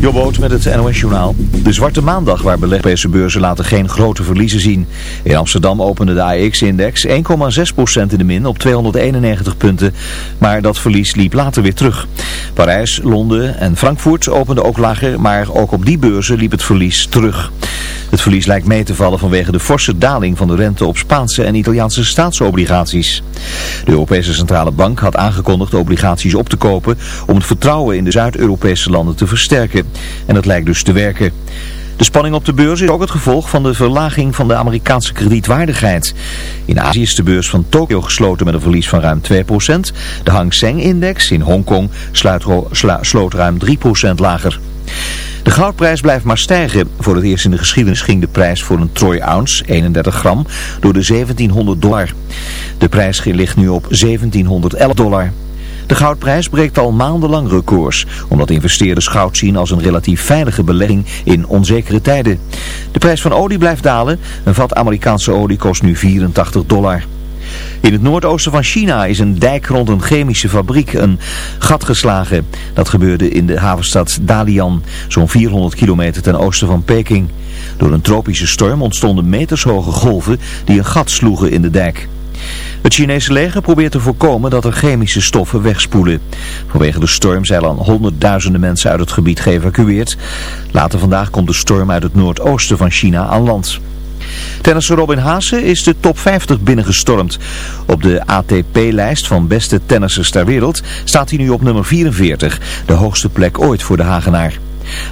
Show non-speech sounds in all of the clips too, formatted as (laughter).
Jobboot met het NOS Journaal. De zwarte maandag waar beleggers beurzen laten geen grote verliezen zien. In Amsterdam opende de AX-index 1,6% in de min op 291 punten. Maar dat verlies liep later weer terug. Parijs, Londen en Frankfurt openden ook lager, maar ook op die beurzen liep het verlies terug. Het verlies lijkt mee te vallen vanwege de forse daling van de rente op Spaanse en Italiaanse staatsobligaties. De Europese Centrale Bank had aangekondigd obligaties op te kopen om het vertrouwen in de Zuid-Europese landen te versterken. En dat lijkt dus te werken. De spanning op de beurs is ook het gevolg van de verlaging van de Amerikaanse kredietwaardigheid. In Azië is de beurs van Tokio gesloten met een verlies van ruim 2%. De Hang Seng-index in Hongkong sloot ruim 3% lager. De goudprijs blijft maar stijgen. Voor het eerst in de geschiedenis ging de prijs voor een troy ounce, 31 gram, door de 1700 dollar. De prijs ligt nu op 1711 dollar. De goudprijs breekt al maandenlang records, omdat investeerders goud zien als een relatief veilige belegging in onzekere tijden. De prijs van olie blijft dalen. Een vat Amerikaanse olie kost nu 84 dollar. In het noordoosten van China is een dijk rond een chemische fabriek een gat geslagen. Dat gebeurde in de havenstad Dalian, zo'n 400 kilometer ten oosten van Peking. Door een tropische storm ontstonden metershoge golven die een gat sloegen in de dijk. Het Chinese leger probeert te voorkomen dat er chemische stoffen wegspoelen. Vanwege de storm zijn al honderdduizenden mensen uit het gebied geëvacueerd. Later vandaag komt de storm uit het noordoosten van China aan land. Tennisser Robin Haase is de top 50 binnengestormd. Op de ATP-lijst van beste tennissers ter wereld staat hij nu op nummer 44, de hoogste plek ooit voor de Hagenaar.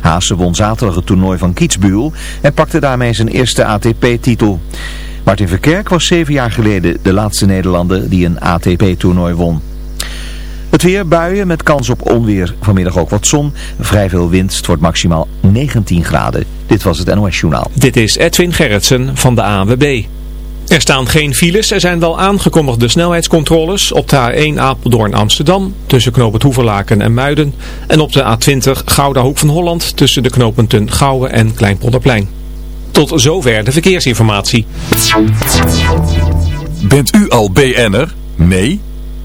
Haase won zaterdag het toernooi van Kitzbühel en pakte daarmee zijn eerste ATP-titel. Martin Verkerk was zeven jaar geleden de laatste Nederlander die een ATP-toernooi won. Het weer, buien met kans op onweer. Vanmiddag ook wat zon, vrij veel wind. Het wordt maximaal 19 graden. Dit was het NOS Journaal. Dit is Edwin Gerritsen van de ANWB. Er staan geen files, er zijn wel aangekondigde snelheidscontroles op de A1 Apeldoorn-Amsterdam tussen knooppunt Hoeverlaken en Muiden en op de A20 Gouda Hoek van Holland tussen de knooppunten Gouwen en Kleinpolderplein. Tot zover de verkeersinformatie. Bent u al BN'er? Nee?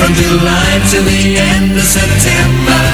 From July to the end of September.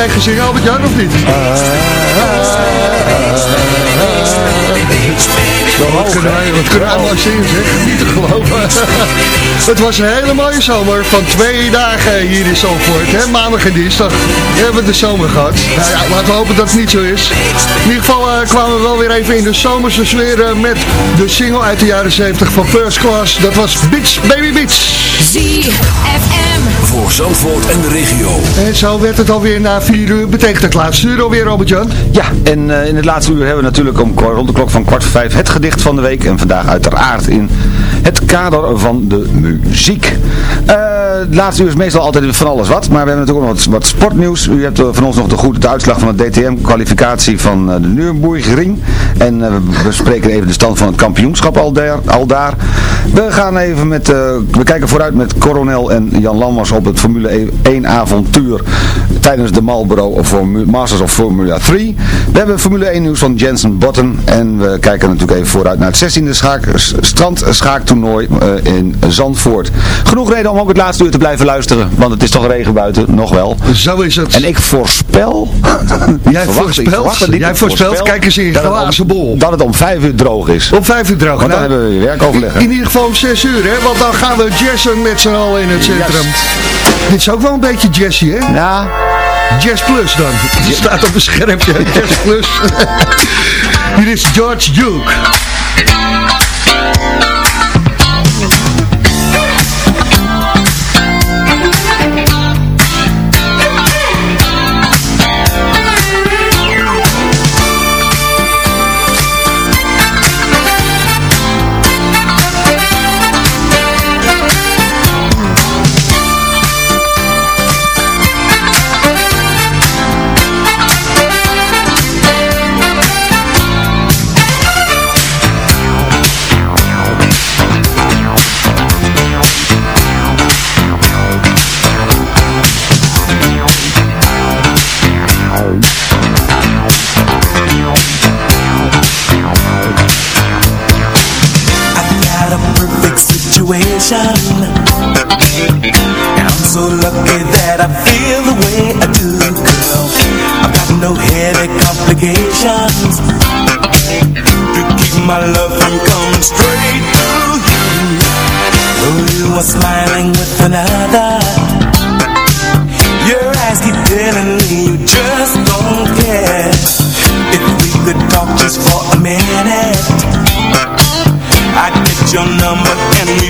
Mee gaan zingen, Albert Jan, of niet? Wat kunnen wij, wat kunnen wij mooi zingen, zeg. Niet te geloven. (laughs) Het was een hele mooie zomer van twee dagen hier in Zandvoort. Hè? Maandag en dinsdag hebben we de zomer gehad. Nou ja, laten we hopen dat het niet zo is. In ieder geval eh, kwamen we wel weer even in de zomerse sfeer eh, met de single uit de jaren 70 van First Class. Dat was Beach Baby Beach. ZFM. Voor Zandvoort en de regio. En zo werd het alweer na vier uur. Betekent het laatste uur alweer, Robert-Jan? Ja, en eh, in het laatste uur hebben we natuurlijk om rond de klok van kwart voor vijf het van de week. En vandaag uiteraard in het kader van de muziek. Eh, het laatste uur is meestal altijd van alles wat. Maar we hebben natuurlijk ook nog wat, wat sportnieuws. U hebt eh, van ons nog de goede uitslag van de DTM-kwalificatie van eh, de Nürburgring. En eh, we bespreken even de stand van het kampioenschap al daar. We gaan even met, we kijken vooruit met Coronel en Jan Lammers op het Formule 1 avontuur tijdens de Marlboro Masters of Formula 3. We hebben Formule 1 nieuws van Jensen Button en we kijken natuurlijk even vooruit naar het 16e schaak, s- strandschaaktoernooi in Zandvoort. Genoeg reden om ook het laatste uur te blijven luisteren, want het is toch regen buiten, nog wel. Zo is het. En ik voorspel... (laughs) Jij voorspelt, jij voorspelt, voorspel kijk eens in je om- glazen bol. Dat het om 5 uur droog is. Op vijf uur droog. Want dan Nou, hebben we weer werkoverleg. hè? In ieder geval om 6 uur, hè? Want dan gaan we jazzen met z'n allen in het centrum. Dit is ook wel een beetje jazzy, hè? Ja, Jazz Plus dan. Het staat op een schermpje. Jazz Plus. (laughs) Hier is George Duke. Situation I'm so lucky that I feel the way I do, girl. I've got no headache complications. To keep my love from coming straight to you. Though you are smiling with another Your eyes keep telling me you just don't care. If we could talk just for a minute I'd get your number and we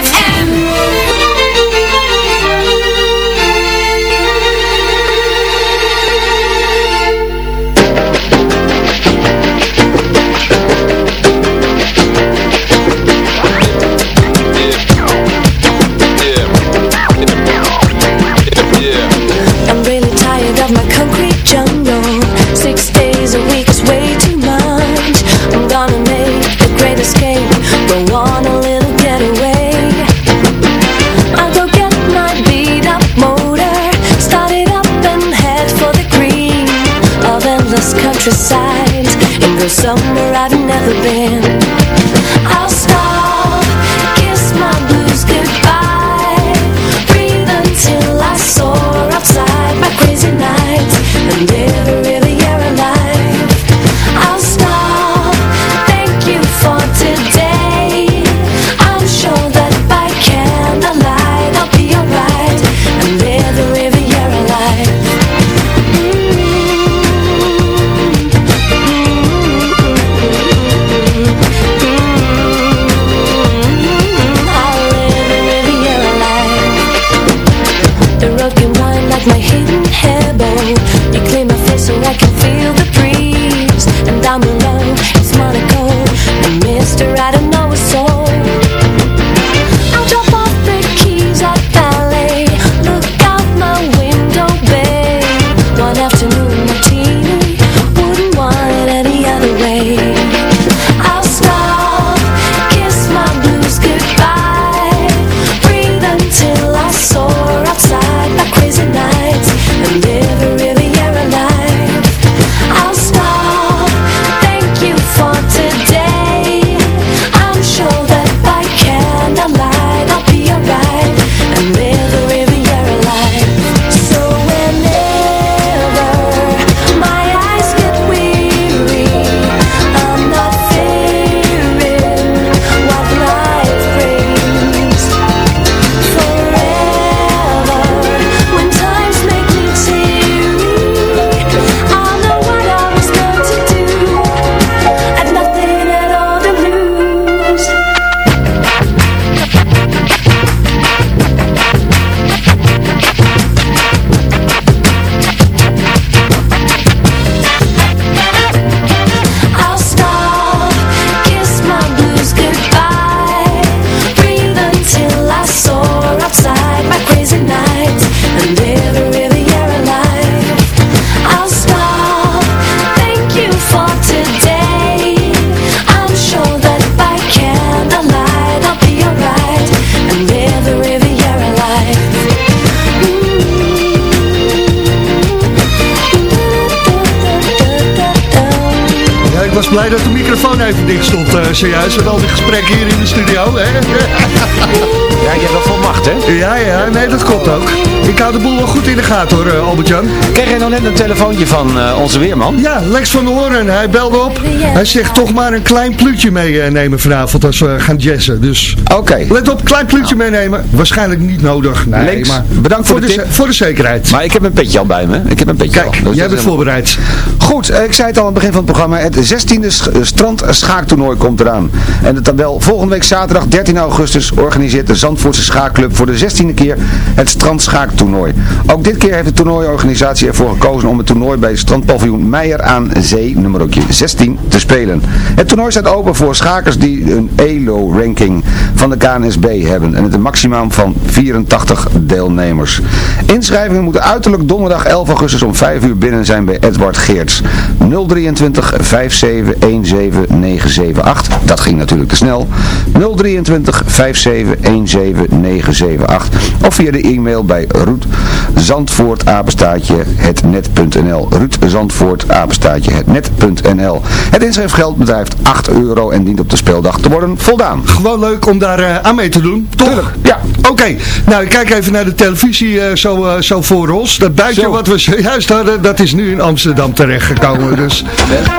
Blij dat de microfoon even dicht stond eh, zojuist. Met al die gesprekken hier in de studio. Hè? (laughs) Ja, je hebt wel veel macht, hè? Ja, ja, nee, dat klopt ook. Ik hou de boel wel goed in de gaten hoor, eh, Albert-Jan. Kreeg jij nou net een telefoontje van eh, onze weerman? Ja, Lex van der Hoorn, hij belde op. Hij zegt toch maar een klein pluutje meenemen vanavond als we gaan jazzen. Dus Oké. let op, klein pluutje meenemen. Waarschijnlijk niet nodig. Nee, Lex, maar bedankt voor de de, voor de zekerheid. Maar ik heb een petje al bij me. Ik heb een petje. Kijk, jij bent voorbereid. Goed, eh, ik zei het al aan het begin van het programma. Het 16e sch- eh, strand schaaktoernooi komt eraan. En de tabel volgende week zaterdag 13 augustus organiseert de Zandvoortse Schaakclub voor de 16e keer het strandschaaktoernooi. Ook dit keer heeft de toernooiorganisatie ervoor gekozen om het toernooi bij strandpaviljoen Meijer aan Zee, nummer 16, te spelen. Het toernooi staat open voor schakers die een ELO-ranking van de KNSB hebben en het een maximum van 84 deelnemers. Inschrijvingen moeten uiterlijk donderdag 11 augustus om 5 uur binnen zijn bij Edward Geerts. 023 57 17 978. Dat ging natuurlijk te snel. 023 57 17 978. Of via de e-mail bij Ruud Zandvoort apenstaatje hetnet.nl. Ruud Zandvoort apenstaatje hetnet.nl. Het inschrijfgeld bedrijft 8 euro en dient op de speeldag te worden voldaan. Gewoon leuk om daar eh, aan mee te doen, toch? Tuurlijk, ja. Oké, nou ik kijk even naar de televisie eh, zo, eh, zo voor ons. Dat buitje Zo. wat we zojuist hadden, dat is nu in Amsterdam terechtgekomen. Dus,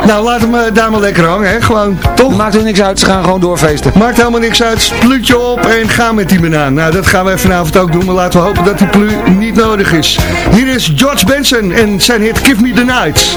nou laat hem eh, daar maar lekker hangen, hè? gewoon, toch? Maakt er niks uit, ze gaan gewoon doorfeesten. Maakt helemaal niks uit, spluutje op en ga met die banaan. Nou, dat gaan wij vanavond ook doen, maar laten we hopen dat die plu niet nodig nodig is. Hier is George Benson en zijn hit Give Me The Night.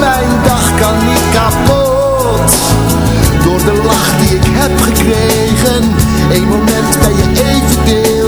mijn dag kan niet kapot. Door de lach die ik heb gekregen Eén moment ben je even deel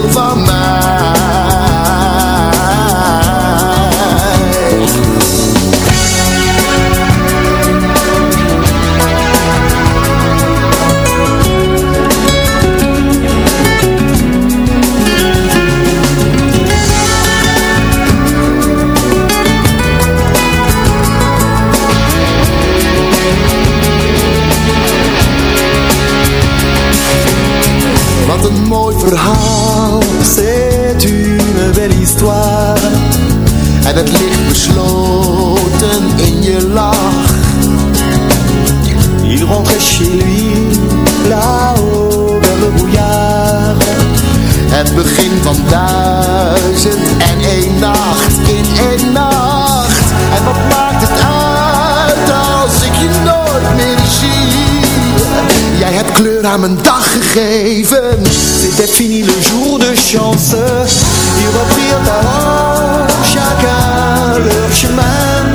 Begin van duizend en één nacht in één nacht. En wat maakt het uit als ik je nooit meer zie? Jij hebt kleur aan mijn dag gegeven. C'était fini le jour de chance. Ils reprirent alors chacun leur chemin.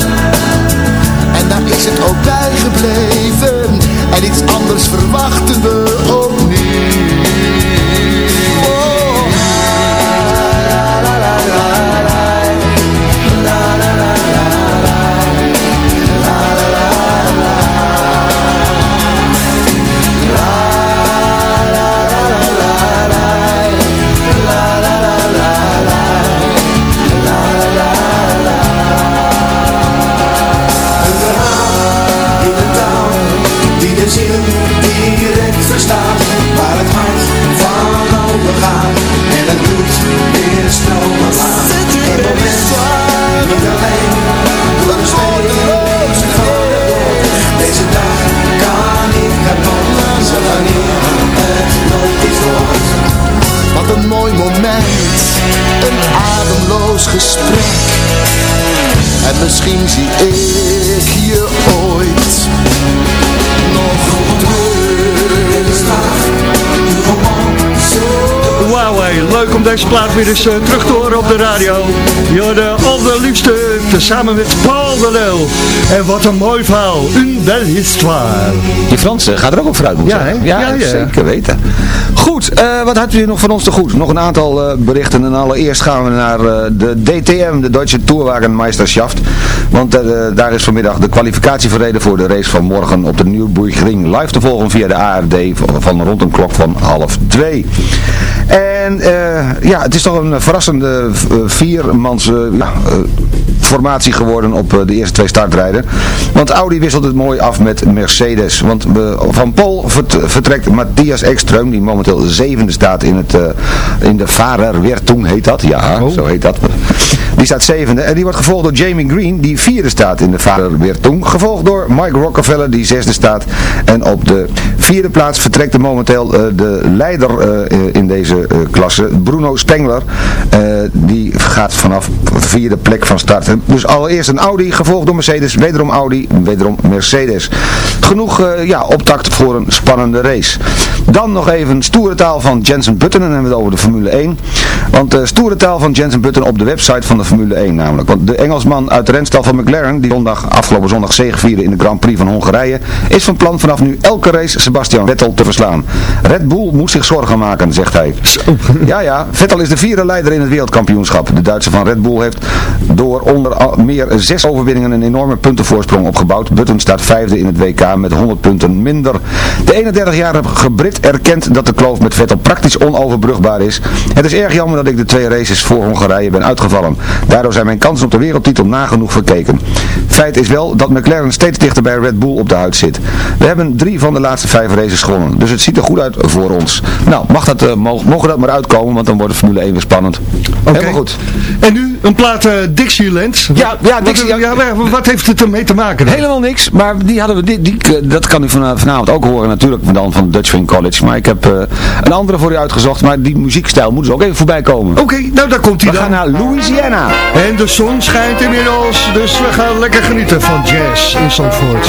En daar is het ook bij gebleven. En iets anders verwachten we opnieuw gesprek. En misschien zie ik je ooit nog Wauw, leuk om deze plaat weer eens eh, terug te horen op de radio. Je hoorde allerliefste tezamen met Paul de Leeuw. En wat een mooi verhaal, une belle histoire. Die Frans eh, gaat er ook op vooruit moet Ja, hè? Ja, Ja, ja. zeker weten. Goed, eh, wat had u nog van ons te goed? Nog een aantal eh, berichten en allereerst gaan we naar de DTM, de Deutsche Tourwagenmeisterschaft. Want eh, daar is vanmiddag de kwalificatie verreden voor de race van morgen op de Nürburgring live te volgen via de ARD van- rond een klok van half twee. En eh, ja, het is toch een verrassende eh, viermans ja, formatie geworden op de eerste twee startrijden. Want Audi wisselt het mooi af met Mercedes. Want van Pol vert- vertrekt Matthias Ekström, die momenteel zevende staat in, het, in de Fahrerwertung, heet dat? Ja, zo heet dat. Die staat zevende. En die wordt gevolgd door Jamie Green, die vierde staat in de Fahrerwertung. Gevolgd door Mike Rockefeller, die zesde staat. En op de vierde plaats vertrekt er momenteel eh, de leider eh, in deze eh, klasse, Bruno Spengler. Die gaat vanaf de vierde plek van start. Dus allereerst een Audi, gevolgd door Mercedes, wederom Audi, wederom Mercedes. Genoeg ja, optakt voor een spannende race. Dan nog even stoere taal van Jensen Button, en dan hebben we het over de Formule 1. Want eh stoere taal van Jensen Button op de website van de Formule 1 namelijk. Want de Engelsman uit de renstal van McLaren, die zondag, afgelopen zondag zegevierde in de Grand Prix van Hongarije, is van plan vanaf nu elke race Sebastian Vettel te verslaan. Red Bull moet zich zorgen maken, zegt hij. (laughs) Ja, ja, Vettel is de vierde leider in het wereldkampioenschap. De Duitser van Red Bull heeft door onder meer zes overwinningen een enorme puntenvoorsprong opgebouwd. Button staat vijfde in het WK met 100 punten minder. De 31-jarige Brit erkent dat de kloof met Vettel praktisch onoverbrugbaar is. Het is erg jammer dat ik de twee races voor Hongarije ben uitgevallen. Daardoor zijn mijn kansen op de wereldtitel nagenoeg verkeken. Feit is wel dat McLaren steeds dichter bij Red Bull op de huid zit. We hebben drie van de laatste vijf races gewonnen. Dus het ziet er goed uit voor ons. Nou, mag dat, eh, mogen, dat maar uitkomen, want dan wordt de Formule 1 weer spannend. Helemaal goed. En nu een plaat eh, Dixieland. Ja, ja, Wat- Dixie- ja, maar wat heeft het ermee te maken dan? Helemaal niks, maar die hadden we, die, die, dat kan u van, vanavond ook horen natuurlijk dan van Dutch Swing College. Maar ik heb eh, een andere voor u uitgezocht, maar die muziekstijl moet dus ook even voorbij komen. Oké, nou daar komt hij We dan. gaan naar Louisiana. En de zon schijnt inmiddels, dus we gaan lekker genieten van jazz in Zandvoort.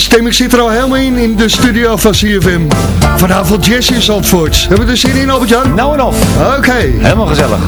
Stemming zit er al helemaal in, in de studio van CFM. Vanavond Jazz in Zandvoort. Hebben we er zin in, Albert-Jan? Nou en of. Oké. Helemaal gezellig.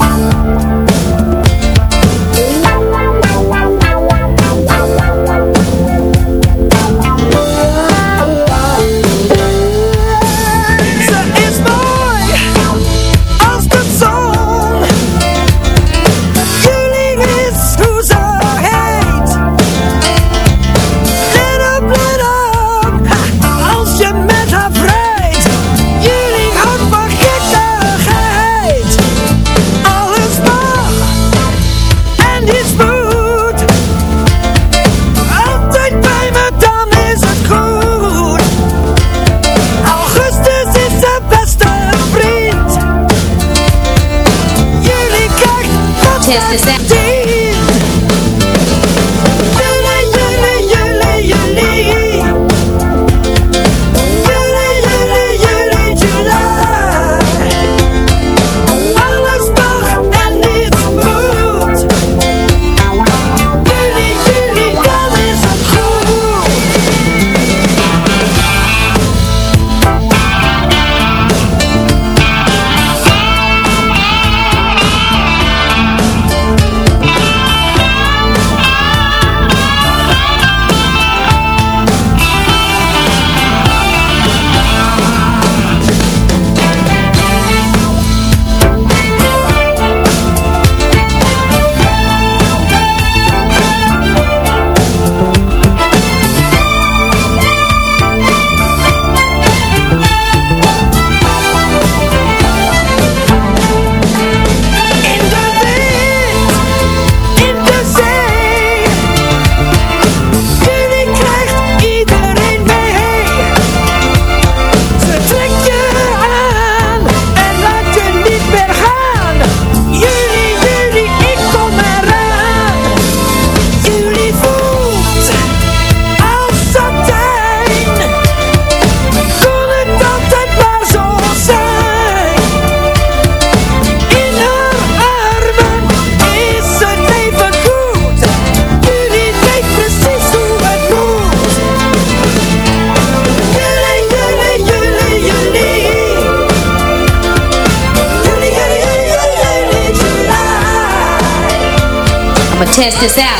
Test this out.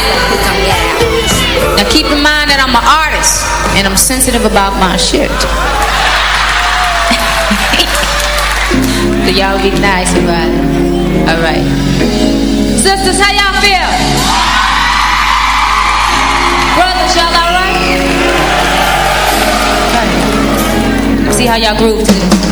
Now keep in mind that I'm an artist and I'm sensitive about my shit. (laughs) so y'all be nice about it. Alright. Sisters, how y'all feel? Brothers, y'all alright? Okay. See how y'all groove to this.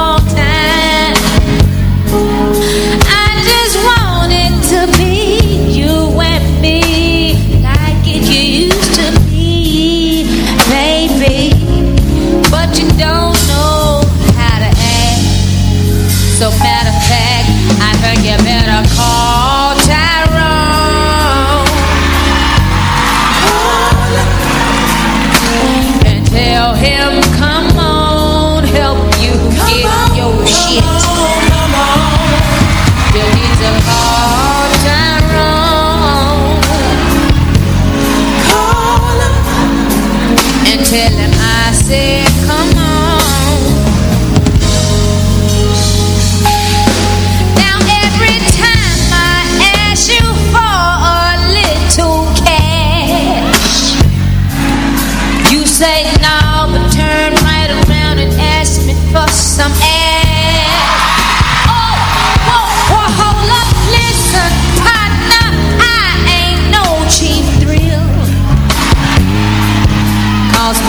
and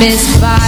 Miss Bob.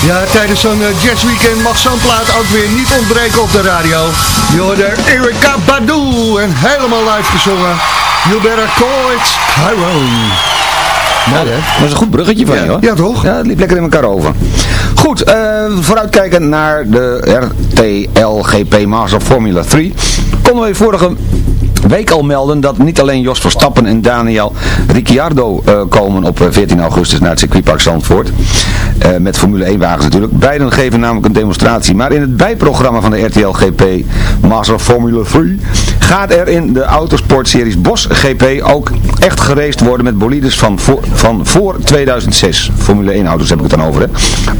Ja, tijdens zo'n eh, jazzweekend mag zo'n plaat ook weer niet ontbreken op de radio. Je hoorde Erika Badu en helemaal live gezongen. You better call it Tyrone. Mooi hè? Dat is een goed bruggetje van Ja. je hoor. Ja, toch? Ja, het liep lekker in elkaar over. Goed, eh, vooruitkijken naar de RTLGP Master Formula 3. Konden we vorige week al melden dat niet alleen Jos Verstappen en Daniel Ricciardo eh, komen op eh, 14 augustus naar het circuitpark Zandvoort. Eh, met Formule 1 wagens natuurlijk. Beiden geven namelijk een demonstratie. Maar in het bijprogramma van de RTL GP Master Formula 3 gaat er in de autosportseries Bos GP ook echt geraced worden met bolides van voor, van voor 2006. Formule 1 auto's heb ik het dan over. Hè.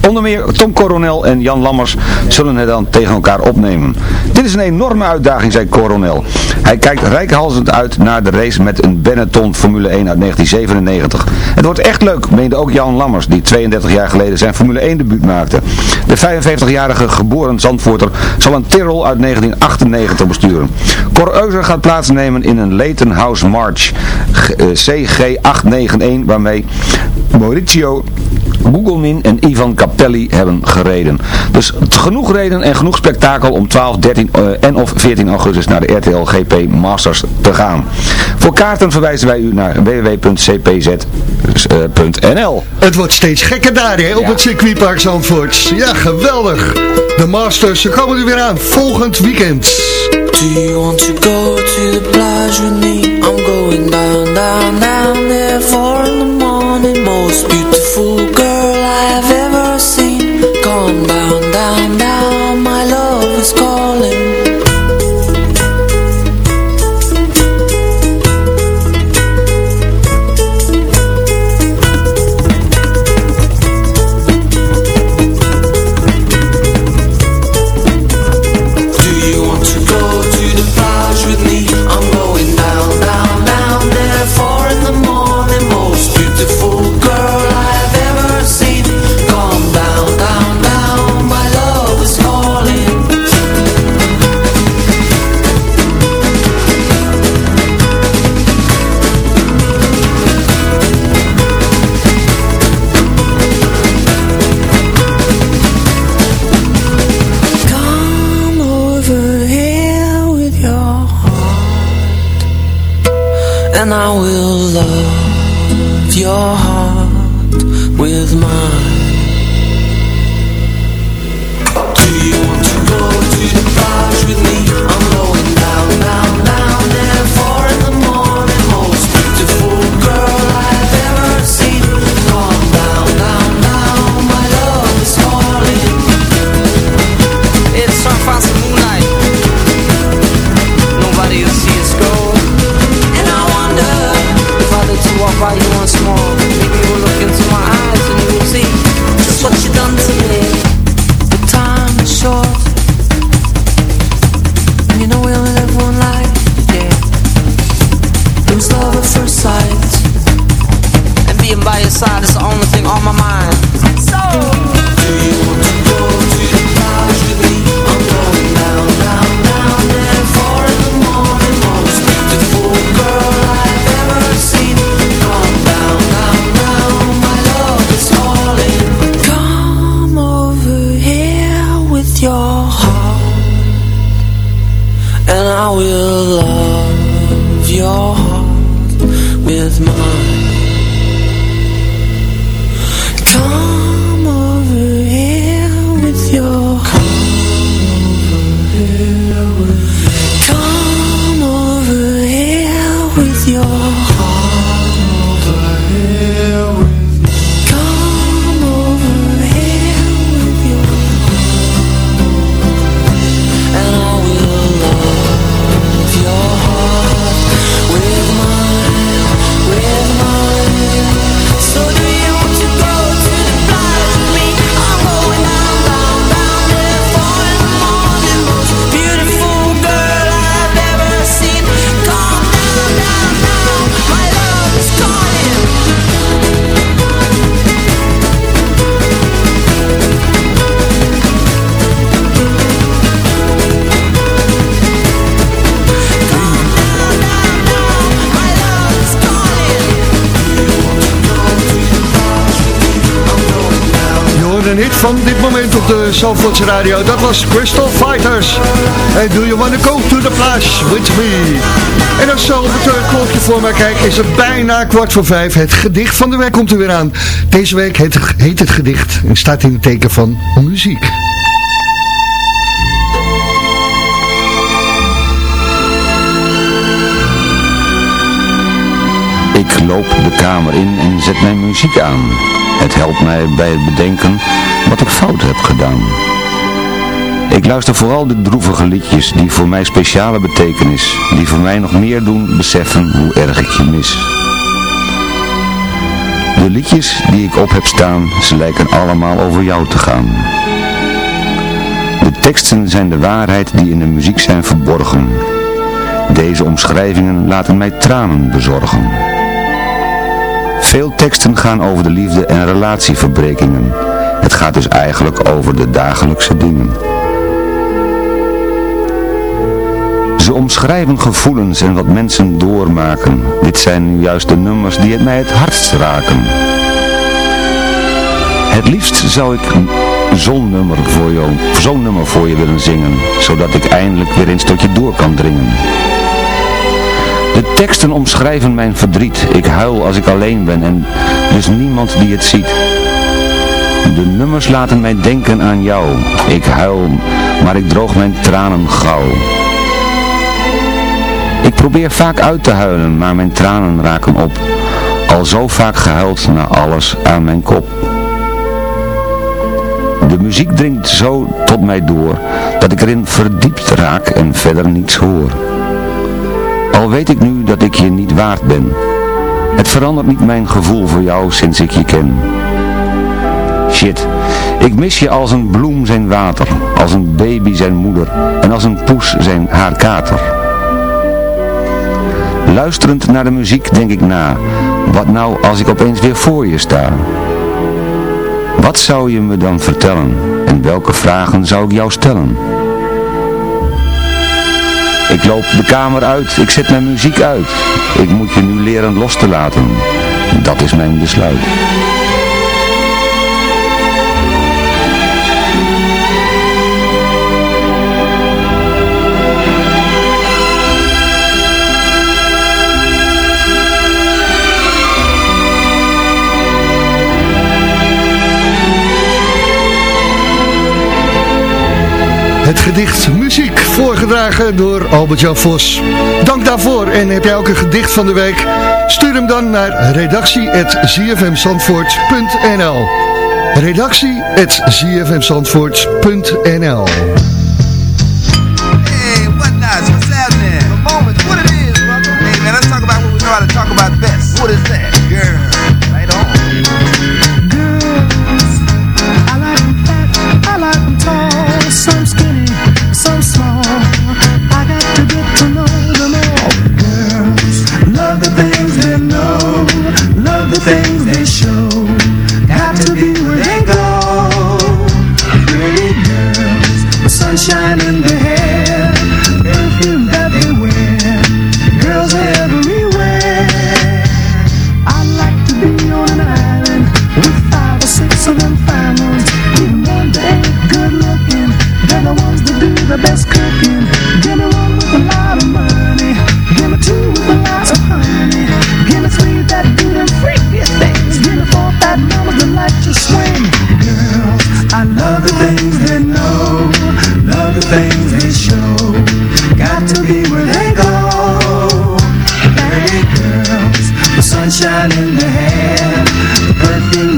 Onder meer Tom Coronel en Jan Lammers zullen het dan tegen elkaar opnemen. Dit is een enorme uitdaging, zei Coronel. Hij kijkt rijkhalsend uit naar de race met een Benetton Formule 1 uit 1997. Het wordt echt leuk, meende ook Jan Lammers, die 32 jaar geleden zijn Formule 1 debuut maakte. De 55-jarige geboren Zandvoorter zal een Tyrrell uit 1998 besturen. Euser gaat plaatsnemen in een Leighton House March eh, CG891 waarmee Mauricio Gugelmin en Ivan Capelli hebben gereden. Dus genoeg reden en genoeg spektakel om 12, 13 eh, en of 14 augustus naar de RTL GP Masters te gaan. Voor kaarten verwijzen wij u naar www.cpz.nl Het wordt steeds gekker daar, hè, op het circuitpark Zandvoort. Ja, geweldig. De Masters, ze komen er weer aan, volgend weekend. Do you radio. Dat was Crystal Fighters. Do you wanna go to the plage with me? En als zo op het eh, klokje voor mij kijk, is het bijna kwart voor vijf. Het gedicht van de week komt er weer aan. Deze week heet, heet het gedicht en staat in het teken van muziek. Ik loop de kamer in en zet mijn muziek aan. Het helpt mij bij het bedenken wat ik fout heb gedaan. Ik luister vooral de droevige liedjes die voor mij speciale betekenis, die voor mij nog meer doen beseffen hoe erg ik je mis. De liedjes die ik op heb staan, ze lijken allemaal over jou te gaan. De teksten zijn de waarheid die in de muziek zijn verborgen. Deze omschrijvingen laten mij tranen bezorgen. Veel teksten gaan over de liefde en relatieverbrekingen. Het gaat dus eigenlijk over de dagelijkse dingen. Ze omschrijven gevoelens en wat mensen doormaken. Dit zijn nu juist de nummers die het mij het hardst raken. Het liefst zou ik zo'n nummer, voor jou, zo'n nummer voor je willen zingen, zodat ik eindelijk weer eens tot je door kan dringen. De teksten omschrijven mijn verdriet. Ik huil als ik alleen ben en dus niemand die het ziet. De nummers laten mij denken aan jou. Ik huil, maar ik droog mijn tranen gauw. Ik probeer vaak uit te huilen, maar mijn tranen raken op. Al zo vaak gehuild na alles aan mijn kop. De muziek dringt zo tot mij door, dat ik erin verdiept raak en verder niets hoor. Al weet ik nu dat ik je niet waard ben. Het verandert niet mijn gevoel voor jou sinds ik je ken. Shit, ik mis je als een bloem zijn water, als een baby zijn moeder en als een poes zijn haar kater. Luisterend naar de muziek denk ik na, wat nou als ik opeens weer voor je sta? Wat zou je me dan vertellen en welke vragen zou ik jou stellen? Ik loop de kamer uit, ik zet mijn muziek uit. Ik moet je nu leren los te laten. Dat is mijn besluit. Gedicht Muziek, voorgedragen door Albert-Jan Vos. Dank daarvoor en heb jij ook gedicht van de week? Stuur hem dan naar redactie.zfmzandvoort.nl redactie.zfmzandvoort.nl hand, perfume.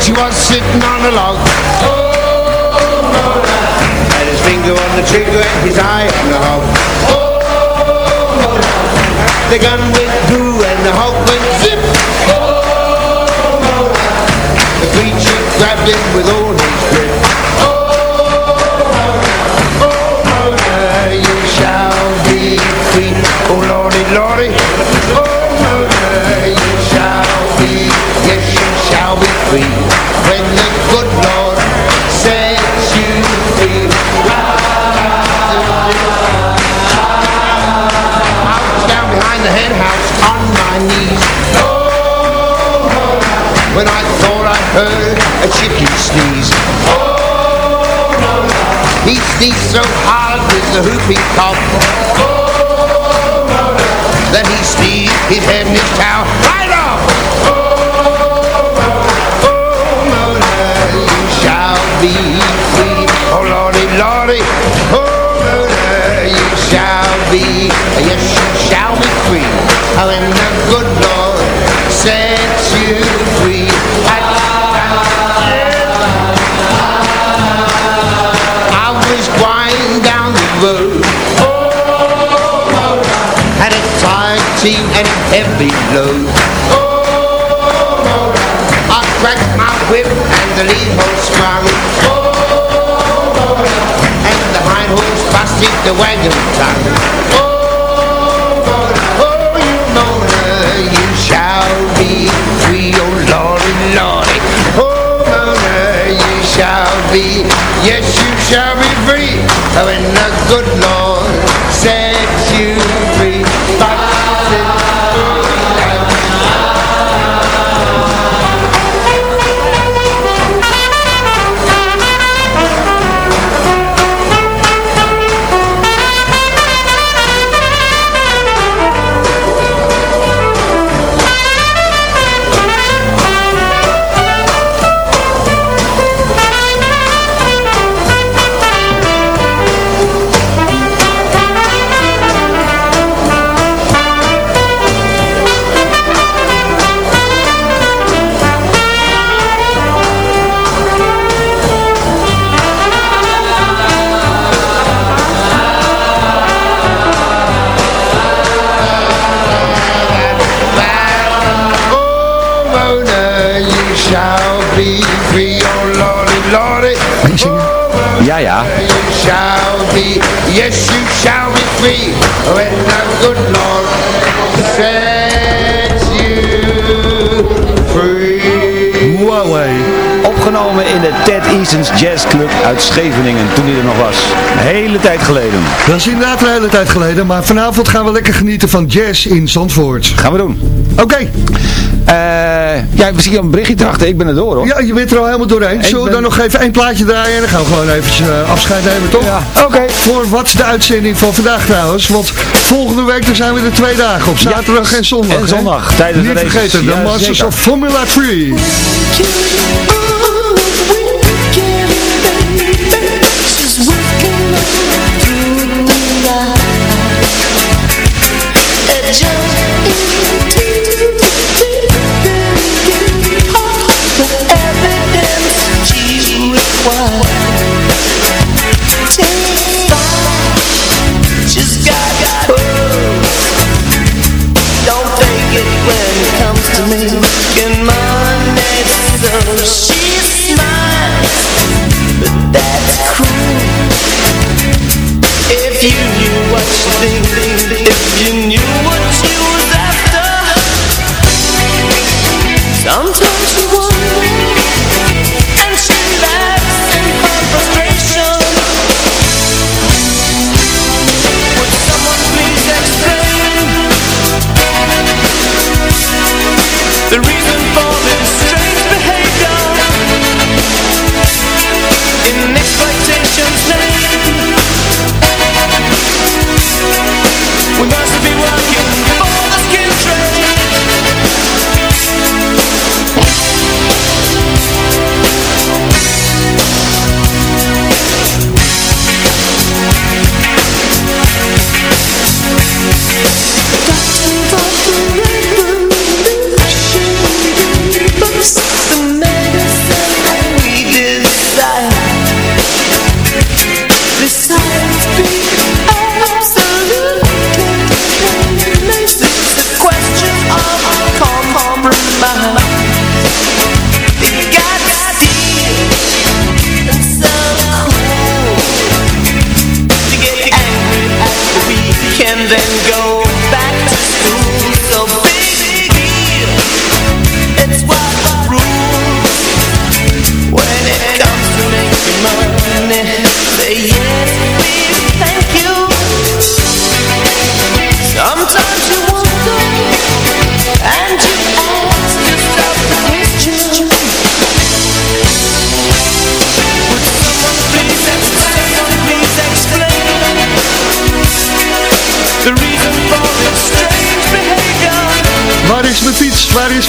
Preacher was sitting on a log Oh, Mona. Had his finger on the trigger and his eye on the hog Oh, Mona. The gun went through and the hog went zip Oh, Mona. The preacher grabbed him with all heard a chicken sneeze. Oh no, He sneezed so hard with the whooping cough Oh no, Then he sneezed his head and his towel right off. Oh, Mona, you shall be free. Oh, Lordy, Lordy. Oh, Mona, you shall be Yes, you shall be free. Oh, when the good Lord sets you free team and heavy load Oh, Mona. I cracked my whip and the lead horse sprung Oh, Mona. And the hind horse busted the wagon tongue Oh, Mona. Oh, you Mona, you shall be free Oh, Lordy, Lordy Oh, Mona, you shall be Yes, you shall be free oh, When the good Lord in de Ted Eason's Jazz Club uit Scheveningen, toen hij er nog was. Een hele tijd geleden. Dat is inderdaad een hele tijd geleden, maar vanavond gaan we lekker genieten van jazz in Zandvoort. Gaan we doen. Oké. Eh, ja, zien een berichtje erachter. Ik ben er door hoor. Ja, je bent er al helemaal doorheen. Zullen we ben- dan nog even één plaatje draaien en dan gaan we gewoon eventjes eh, afscheid nemen, toch? Ja, oké. Voor wat de uitzending van vandaag trouwens. Want volgende week dan zijn we er twee dagen op. Zaterdag en zondag. en zondag, tijdens de Niet races. vergeten, de Ja, Masters zeker. of Formula 3.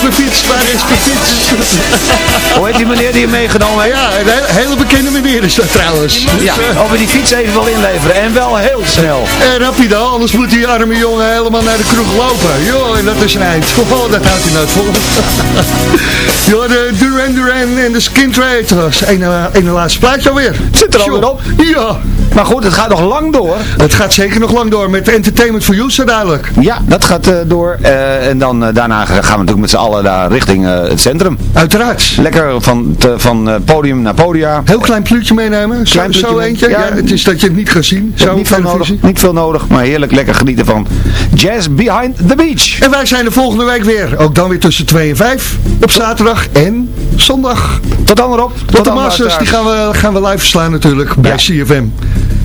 Is mijn fiets? Waar is mijn fiets? (laughs) Hoe heet die meneer die je meegenomen heeft? Ja, een hele, bekende meneer is dat trouwens. Ja, eh, of we die fiets even wil inleveren. En wel heel snel. En rapido, anders moet die arme jongen helemaal naar de kroeg lopen. Joh, en dat is een eind. Oh, dat houdt hij nooit vol. (laughs) Joh, de Duran Duran en de Skin Trade. Dat was een, eh, een laatste plaatje alweer. Zit er alweer op? Ja. Maar goed, het gaat nog lang door. Het gaat zeker nog lang door met Entertainment for You, zo dadelijk. Ja, dat gaat eh, door. Eh, en dan eh, daarna gaan we natuurlijk met z'n allen daar richting eh, het centrum. Uiteraard. Lekker van, te- van eh, podium naar podia. Heel klein pluutje meenemen. Zo, Klein zo eentje. Ja. ja. het is dat je het niet gaat zien. Zo niet, veel nodig, niet veel nodig, maar heerlijk lekker genieten van Jazz Behind the Beach. En wij zijn er volgende week weer. Ook dan weer tussen 2 en 5. Op zaterdag en zondag. Tot dan erop. Tot de Masters, die gaan we, gaan we live verslaan natuurlijk bij Ja. CFM.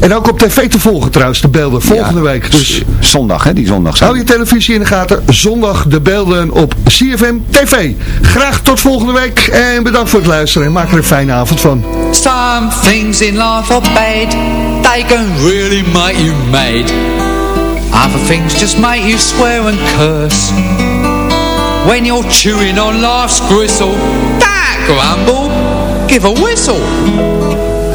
En ook op tv te volgen trouwens, de beelden. Volgende Ja, week. Dus Zondag, hè, die zondag hou je televisie in de gaten. Zondag de beelden op CFM TV. Graag tot volgende week. En bedankt voor het luisteren. En maak er een fijne avond van. Some things in life are bad They can really make you mad Other things just make you swear and curse When you're chewing on life's gristle That grumble, give a whistle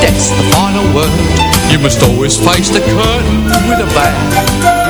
Death's the final word. You must always face the curtain with a bang